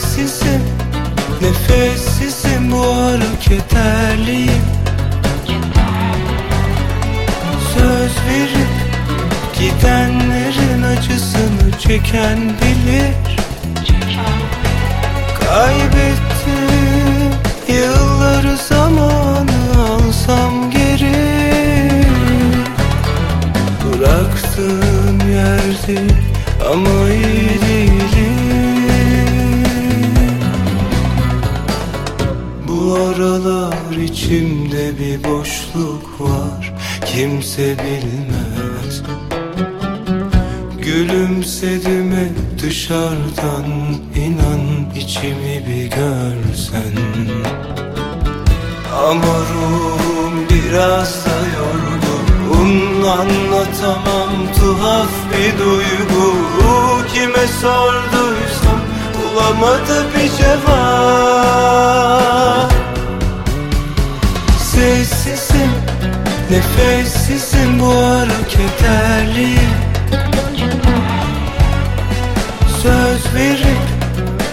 nefessizim Nefessizim bu aralık yeterliyim. Söz verip gidenlerin acısını çeken bilir. Kaybettim yılları zamanı alsam geri. Bıraktığım yerde ama iyi Bu aralar içimde bir boşluk var. Kimse bilmez. Gülümsedim hep dışarıdan inan içimi bir görsen. Ama ruhum biraz da yorgun Anlatamam tuhaf bir duygu. Kime sorduysam bulamadı bir cevap nefessizim bu ara kederliyim Söz verip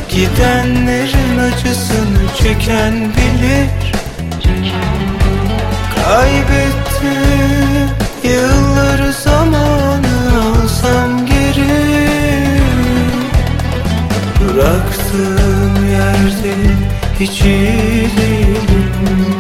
gidenlerin acısını çeken bilir. Kaybettim yılları zamanı alsam geri. Bıraktığım yerde hiç iyi değilim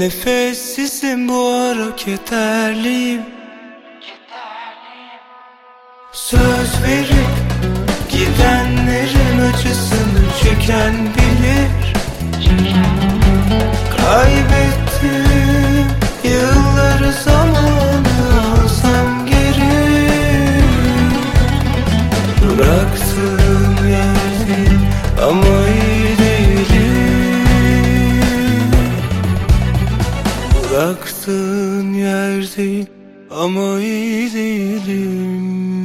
nefessizim bu ara kederliyim Söz verip gidenlerin acısını çeken bilir Bıraktığın yer ama iyi değilim